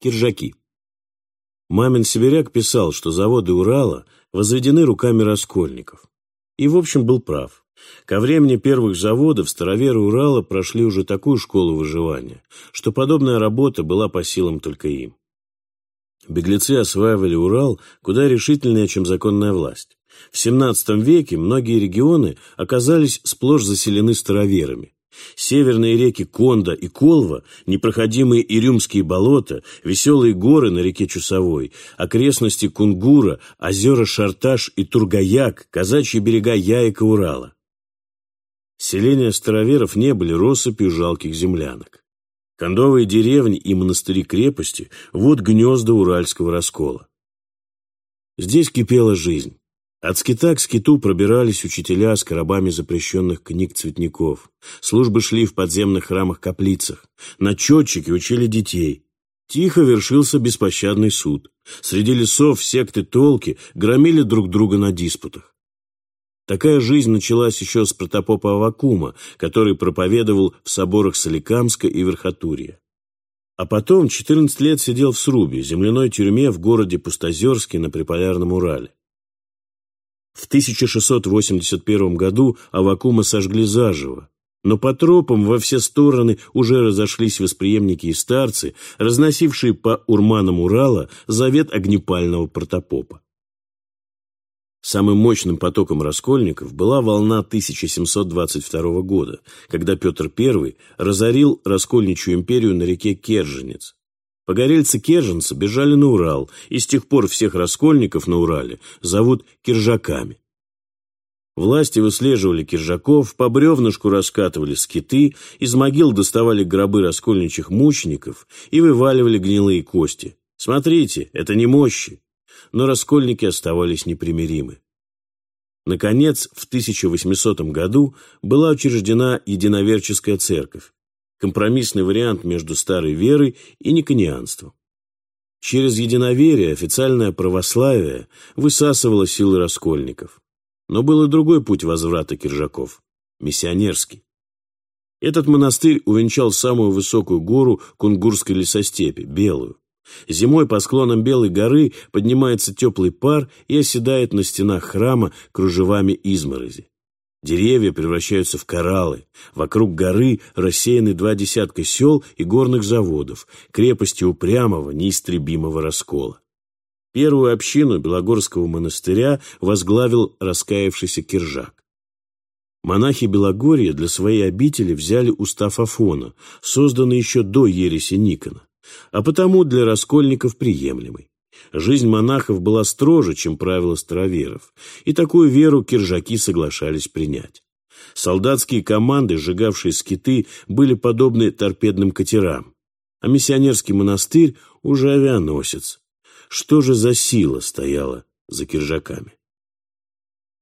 Киржаки. Мамин сибиряк писал, что заводы Урала возведены руками раскольников. И, в общем, был прав. Ко времени первых заводов староверы Урала прошли уже такую школу выживания, что подобная работа была по силам только им. Беглецы осваивали Урал куда решительнее, чем законная власть. В XVII веке многие регионы оказались сплошь заселены староверами. Северные реки Конда и Колва, непроходимые Ирюмские болота, веселые горы на реке Чусовой, окрестности Кунгура, озера Шарташ и Тургаяк, казачьи берега Яика Урала. Селения староверов не были россыпью жалких землянок. Кондовые деревни и монастыри-крепости – вот гнезда уральского раскола. Здесь кипела жизнь. От скита к скиту пробирались учителя с коробами запрещенных книг цветников. Службы шли в подземных храмах-каплицах. Начетчики учили детей. Тихо вершился беспощадный суд. Среди лесов секты толки громили друг друга на диспутах. Такая жизнь началась еще с протопопа Авакума, который проповедовал в соборах Соликамска и Верхотурья. А потом 14 лет сидел в Срубе, земляной тюрьме в городе Пустозерске на Приполярном Урале. В 1681 году Авакума сожгли заживо, но по тропам во все стороны уже разошлись восприемники и старцы, разносившие по урманам Урала завет огнепального протопопа. Самым мощным потоком раскольников была волна 1722 года, когда Петр I разорил раскольничью империю на реке Керженец. Погорельцы-керженцы бежали на Урал, и с тех пор всех раскольников на Урале зовут киржаками. Власти выслеживали киржаков, по бревнышку раскатывали скиты, из могил доставали гробы раскольничьих мучеников и вываливали гнилые кости. Смотрите, это не мощи но раскольники оставались непримиримы. Наконец, в 1800 году была учреждена единоверческая церковь, компромиссный вариант между старой верой и никонианством. Через единоверие официальное православие высасывало силы раскольников. Но был и другой путь возврата киржаков – миссионерский. Этот монастырь увенчал самую высокую гору Кунгурской лесостепи – Белую. Зимой по склонам Белой горы поднимается теплый пар и оседает на стенах храма кружевами изморози. Деревья превращаются в кораллы. Вокруг горы рассеяны два десятка сел и горных заводов, крепости упрямого, неистребимого раскола. Первую общину Белогорского монастыря возглавил раскаявшийся Киржак. Монахи Белогорья для своей обители взяли устав Афона, созданный еще до ереси Никона а потому для раскольников приемлемый. Жизнь монахов была строже, чем правила староверов, и такую веру киржаки соглашались принять. Солдатские команды, сжигавшие скиты, были подобны торпедным катерам, а миссионерский монастырь уже авианосец. Что же за сила стояла за киржаками?